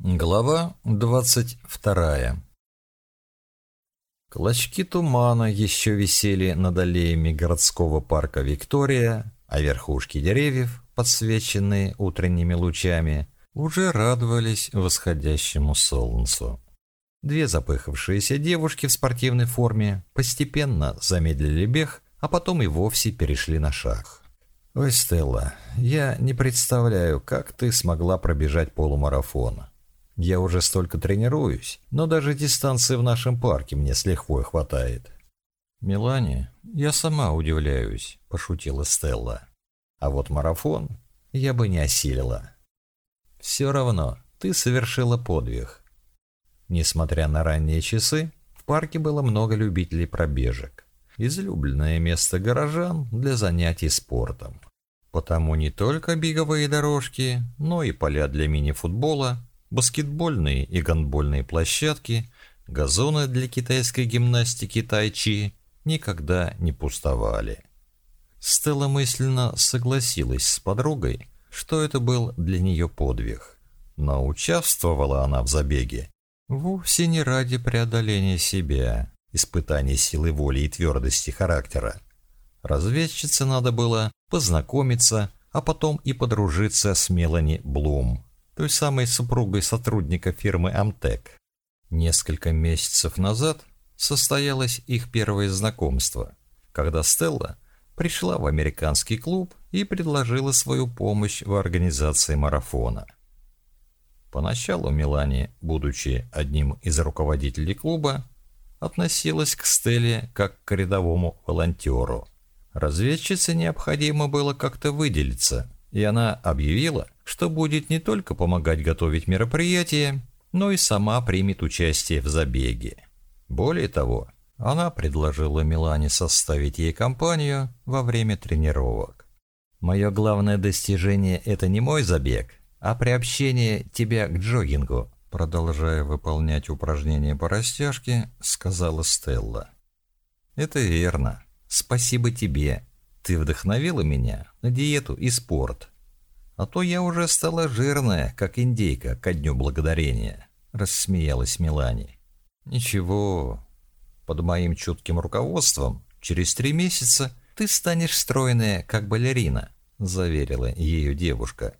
Глава двадцать вторая Клочки тумана еще висели над аллеями городского парка Виктория, а верхушки деревьев, подсвеченные утренними лучами, уже радовались восходящему солнцу. Две запыхавшиеся девушки в спортивной форме постепенно замедлили бег, а потом и вовсе перешли на шаг. «Ой, Стелла, я не представляю, как ты смогла пробежать полумарафон. Я уже столько тренируюсь, но даже дистанции в нашем парке мне с лихвой хватает. «Мелания, я сама удивляюсь», – пошутила Стелла. «А вот марафон я бы не осилила». «Все равно, ты совершила подвиг». Несмотря на ранние часы, в парке было много любителей пробежек. Излюбленное место горожан для занятий спортом. Потому не только беговые дорожки, но и поля для мини-футбола баскетбольные и гандбольные площадки, газоны для китайской гимнастики тайчи никогда не пустовали. Стелла мысленно согласилась с подругой, что это был для нее подвиг. Но участвовала она в забеге вовсе не ради преодоления себя, испытания силы воли и твердости характера. Разведчице надо было познакомиться, а потом и подружиться с Мелани Блум, той самой супругой сотрудника фирмы Амтек. Несколько месяцев назад состоялось их первое знакомство, когда Стелла пришла в американский клуб и предложила свою помощь в организации марафона. Поначалу Мелани, будучи одним из руководителей клуба, относилась к Стелле как к рядовому волонтеру. Разведчице необходимо было как-то выделиться, и она объявила, что будет не только помогать готовить мероприятия, но и сама примет участие в забеге. Более того, она предложила Милане составить ей компанию во время тренировок. «Мое главное достижение – это не мой забег, а приобщение тебя к джогингу», продолжая выполнять упражнения по растяжке, сказала Стелла. «Это верно. Спасибо тебе. Ты вдохновила меня на диету и спорт. А то я уже стала жирная, как индейка, ко дню благодарения», — рассмеялась Мелани. «Ничего, под моим чутким руководством через три месяца ты станешь стройная, как балерина», — заверила ее девушка.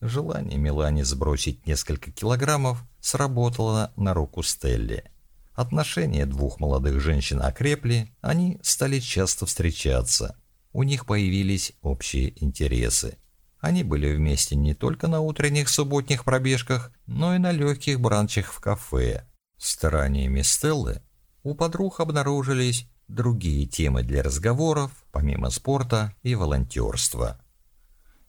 Желание Мелани сбросить несколько килограммов сработало на руку Стелли. Отношения двух молодых женщин окрепли, они стали часто встречаться — у них появились общие интересы. Они были вместе не только на утренних субботних пробежках, но и на легких бранчах в кафе. Стараниями Стеллы у подруг обнаружились другие темы для разговоров, помимо спорта и волонтерства.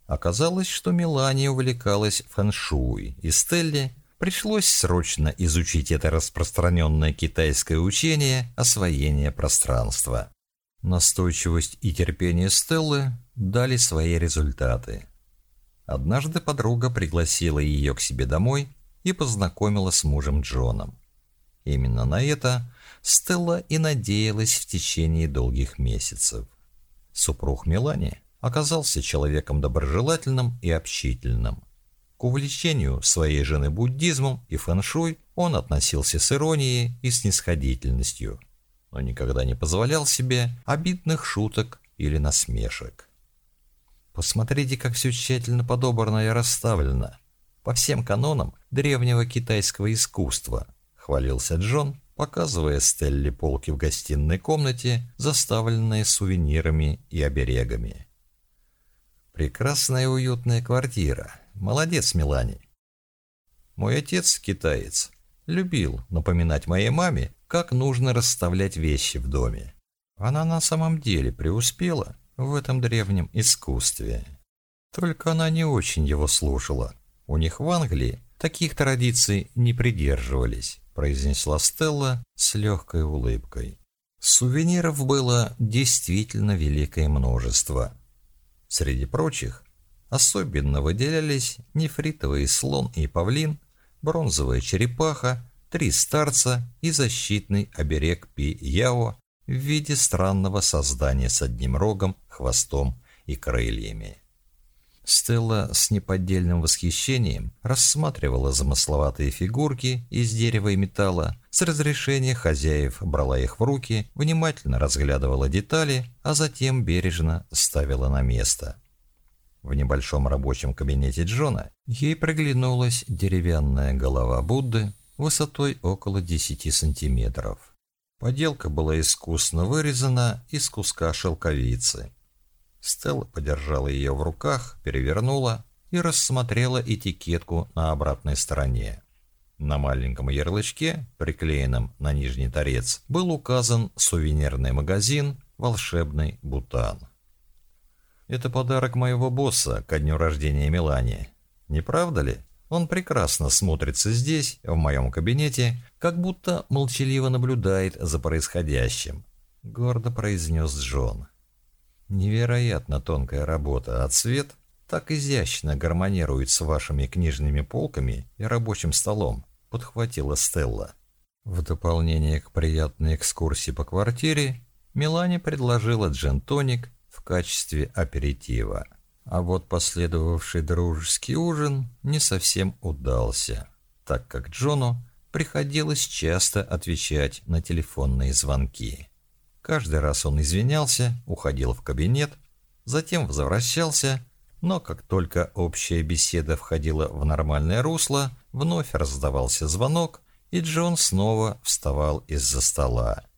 Оказалось, что Мелания увлекалась фэншуй, и Стелле пришлось срочно изучить это распространенное китайское учение освоения пространства. Настойчивость и терпение Стеллы дали свои результаты. Однажды подруга пригласила ее к себе домой и познакомила с мужем Джоном. Именно на это Стелла и надеялась в течение долгих месяцев. Супруг Мелани оказался человеком доброжелательным и общительным. К увлечению своей жены буддизмом и фэншуй он относился с иронией и снисходительностью – но никогда не позволял себе обидных шуток или насмешек. Посмотрите, как все тщательно подобрано и расставлено. По всем канонам древнего китайского искусства, хвалился Джон, показывая Стелле полки в гостиной комнате, заставленные сувенирами и оберегами. Прекрасная уютная квартира. Молодец, Милани. Мой отец, китаец, любил напоминать моей маме, как нужно расставлять вещи в доме. Она на самом деле преуспела в этом древнем искусстве. Только она не очень его слушала. У них в Англии таких традиций не придерживались, произнесла Стелла с легкой улыбкой. Сувениров было действительно великое множество. Среди прочих особенно выделялись нефритовый слон и павлин, бронзовая черепаха, три старца и защитный оберег Пи-Яо в виде странного создания с одним рогом, хвостом и крыльями. Стелла с неподдельным восхищением рассматривала замысловатые фигурки из дерева и металла, с разрешения хозяев брала их в руки, внимательно разглядывала детали, а затем бережно ставила на место. В небольшом рабочем кабинете Джона ей приглянулась деревянная голова Будды высотой около 10 сантиметров. Поделка была искусно вырезана из куска шелковицы. Стелла подержала ее в руках, перевернула и рассмотрела этикетку на обратной стороне. На маленьком ярлычке, приклеенном на нижний торец, был указан сувенирный магазин «Волшебный Бутан». Это подарок моего босса ко дню рождения Мелани. Не правда ли? Он прекрасно смотрится здесь, в моем кабинете, как будто молчаливо наблюдает за происходящим. Гордо произнес Джон. Невероятно тонкая работа, а цвет так изящно гармонирует с вашими книжными полками и рабочим столом, подхватила Стелла. В дополнение к приятной экскурсии по квартире, Милане предложила джен-тоник в качестве аперитива. А вот последовавший дружеский ужин не совсем удался, так как Джону приходилось часто отвечать на телефонные звонки. Каждый раз он извинялся, уходил в кабинет, затем возвращался, но как только общая беседа входила в нормальное русло, вновь раздавался звонок, и Джон снова вставал из-за стола.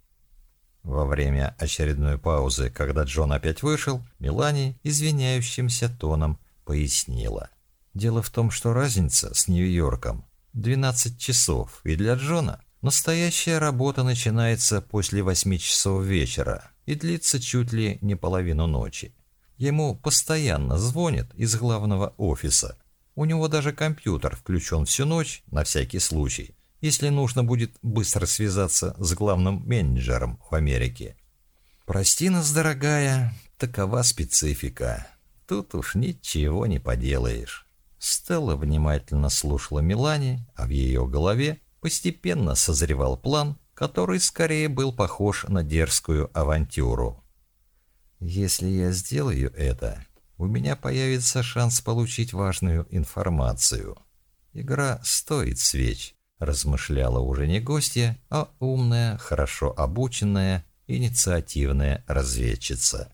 Во время очередной паузы, когда Джон опять вышел, Мелани извиняющимся тоном пояснила. Дело в том, что разница с Нью-Йорком 12 часов, и для Джона Настоящая работа начинается после восьми часов вечера и длится чуть ли не половину ночи. Ему постоянно звонят из главного офиса. У него даже компьютер включен всю ночь, на всякий случай, если нужно будет быстро связаться с главным менеджером в Америке. Прости нас, дорогая, такова специфика. Тут уж ничего не поделаешь. Стелла внимательно слушала Милане, а в ее голове постепенно созревал план, который скорее был похож на дерзкую авантюру. Если я сделаю это, у меня появится шанс получить важную информацию. Игра стоит свеч, размышляла уже не гостья, а умная, хорошо обученная, инициативная разведчица.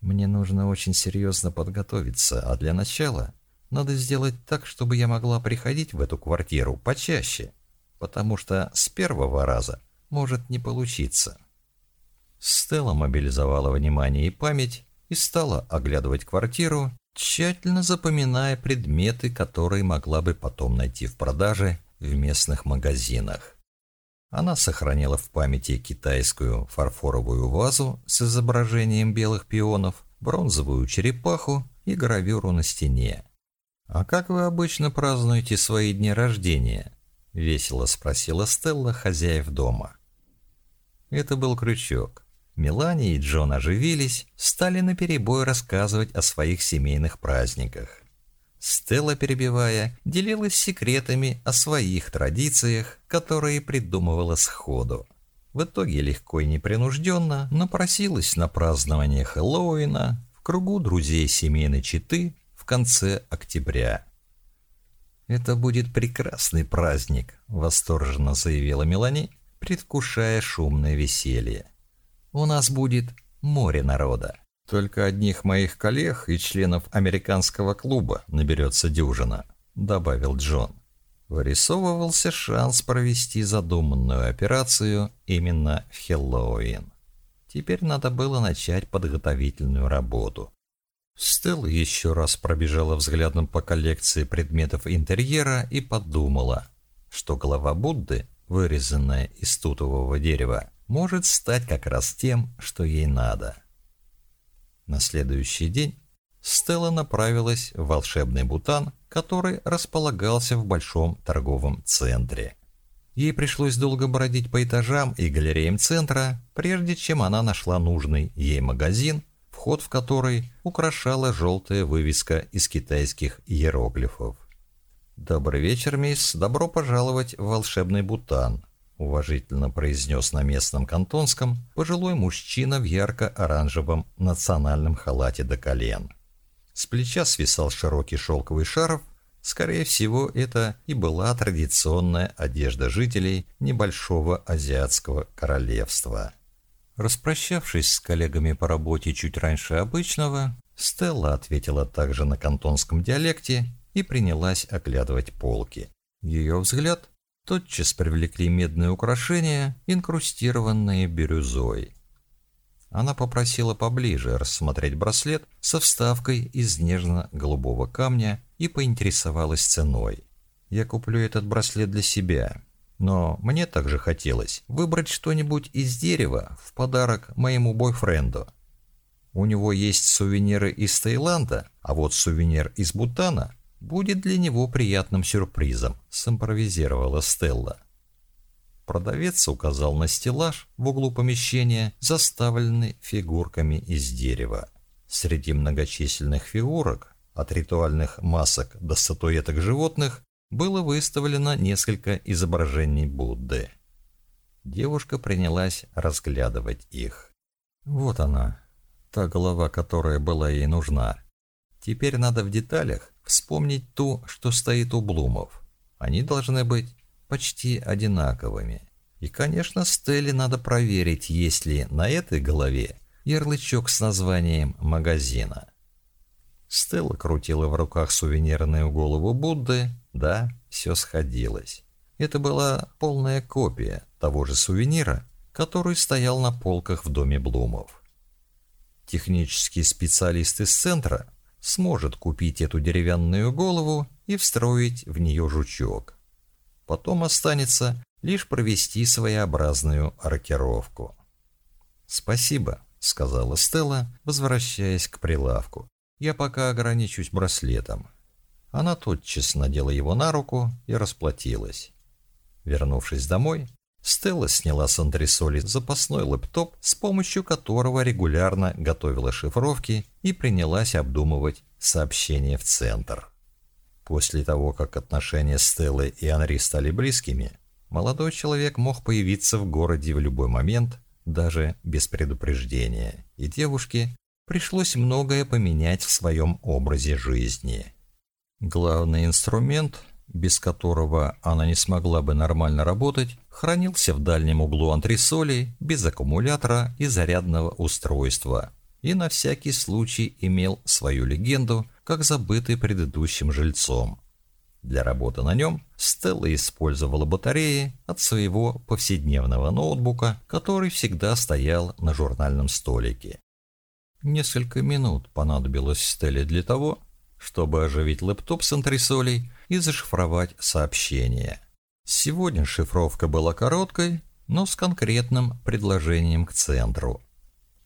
Мне нужно очень серьезно подготовиться, а для начала надо сделать так, чтобы я могла приходить в эту квартиру почаще, потому что с первого раза может не получиться. Стелла мобилизовала внимание и память и стала оглядывать квартиру, тщательно запоминая предметы, которые могла бы потом найти в продаже в местных магазинах. Она сохранила в памяти китайскую фарфоровую вазу с изображением белых пионов, бронзовую черепаху и гравюру на стене. «А как вы обычно празднуете свои дни рождения?» — весело спросила Стелла хозяев дома. Это был крючок. Мелани и Джон оживились, стали наперебой рассказывать о своих семейных праздниках. Стелла, перебивая, делилась секретами о своих традициях, которые придумывала сходу. В итоге легко и непринужденно напросилась на празднование Хэллоуина в кругу друзей семейной четы конце октября. «Это будет прекрасный праздник», — восторженно заявила Мелани, предвкушая шумное веселье. «У нас будет море народа. Только одних моих коллег и членов американского клуба наберется дюжина», — добавил Джон. Вырисовывался шанс провести задуманную операцию именно в Хэллоуин. Теперь надо было начать подготовительную работу. Стелла еще раз пробежала взглядом по коллекции предметов интерьера и подумала, что голова Будды, вырезанная из тутового дерева, может стать как раз тем, что ей надо. На следующий день Стелла направилась в волшебный Бутан, который располагался в большом торговом центре. Ей пришлось долго бродить по этажам и галереям центра, прежде чем она нашла нужный ей магазин вход в который украшала желтая вывеска из китайских иероглифов. «Добрый вечер, мисс. Добро пожаловать в волшебный Бутан», — уважительно произнес на местном кантонском пожилой мужчина в ярко-оранжевом национальном халате до колен. С плеча свисал широкий шелковый шарф. Скорее всего, это и была традиционная одежда жителей небольшого азиатского королевства. Распрощавшись с коллегами по работе чуть раньше обычного, Стелла ответила также на кантонском диалекте и принялась оглядывать полки. Ее взгляд тотчас привлекли медные украшения, инкрустированные бирюзой. Она попросила поближе рассмотреть браслет со вставкой из нежно-голубого камня и поинтересовалась ценой. «Я куплю этот браслет для себя, но мне также хотелось выбрать что-нибудь из дерева в подарок моему бойфренду. У него есть сувениры из Таиланда, а вот сувенир из Бутана будет для него приятным сюрпризом», – симпровизировала Стелла. Продавец указал на стеллаж в углу помещения, заставленный фигурками из дерева. Среди многочисленных фигурок, от ритуальных масок до статуэток животных, было выставлено несколько изображений Будды. Девушка принялась разглядывать их. Вот она, та голова, которая была ей нужна. Теперь надо в деталях вспомнить ту, что стоит у Блумов. Они должны быть почти одинаковыми. И, конечно, Стелле надо проверить, есть ли на этой голове ярлычок с названием магазина. Стелла крутила в руках сувенирную голову Будды. Да, все сходилось. Это была полная копия того же сувенира, который стоял на полках в доме Блумов. Технический специалист из центра сможет купить эту деревянную голову и встроить в нее жучок. Потом останется лишь провести своеобразную аркировку. «Спасибо», — сказала Стелла, возвращаясь к прилавку. «Я пока ограничусь браслетом». Она тотчас надела его на руку и расплатилась. Вернувшись домой, Стелла сняла с антресоли запасной лэптоп, с помощью которого регулярно готовила шифровки и принялась обдумывать сообщения в центр. После того, как отношения Стеллы и Анри стали близкими, молодой человек мог появиться в городе в любой момент, даже без предупреждения, и девушке пришлось многое поменять в своем образе жизни. Главный инструмент, без которого она не смогла бы нормально работать, хранился в дальнем углу антресолей без аккумулятора и зарядного устройства и на всякий случай имел свою легенду – как забытый предыдущим жильцом. Для работы на нем Стелла использовала батареи от своего повседневного ноутбука, который всегда стоял на журнальном столике. Несколько минут понадобилось Стелле для того, чтобы оживить лэптоп с антресолей и зашифровать сообщение. Сегодня шифровка была короткой, но с конкретным предложением к центру.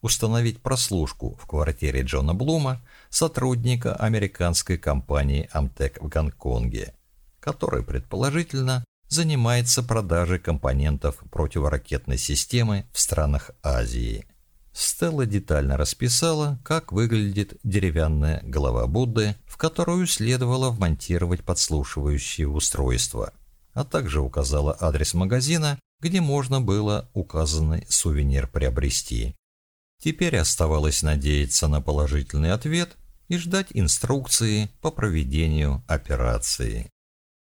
Установить прослушку в квартире Джона Блума сотрудника американской компании Amtec в Гонконге, который, предположительно, занимается продажей компонентов противоракетной системы в странах Азии. Стелла детально расписала, как выглядит деревянная голова Будды, в которую следовало вмонтировать подслушивающее устройство, а также указала адрес магазина, где можно было указанный сувенир приобрести. Теперь оставалось надеяться на положительный ответ и ждать инструкции по проведению операции.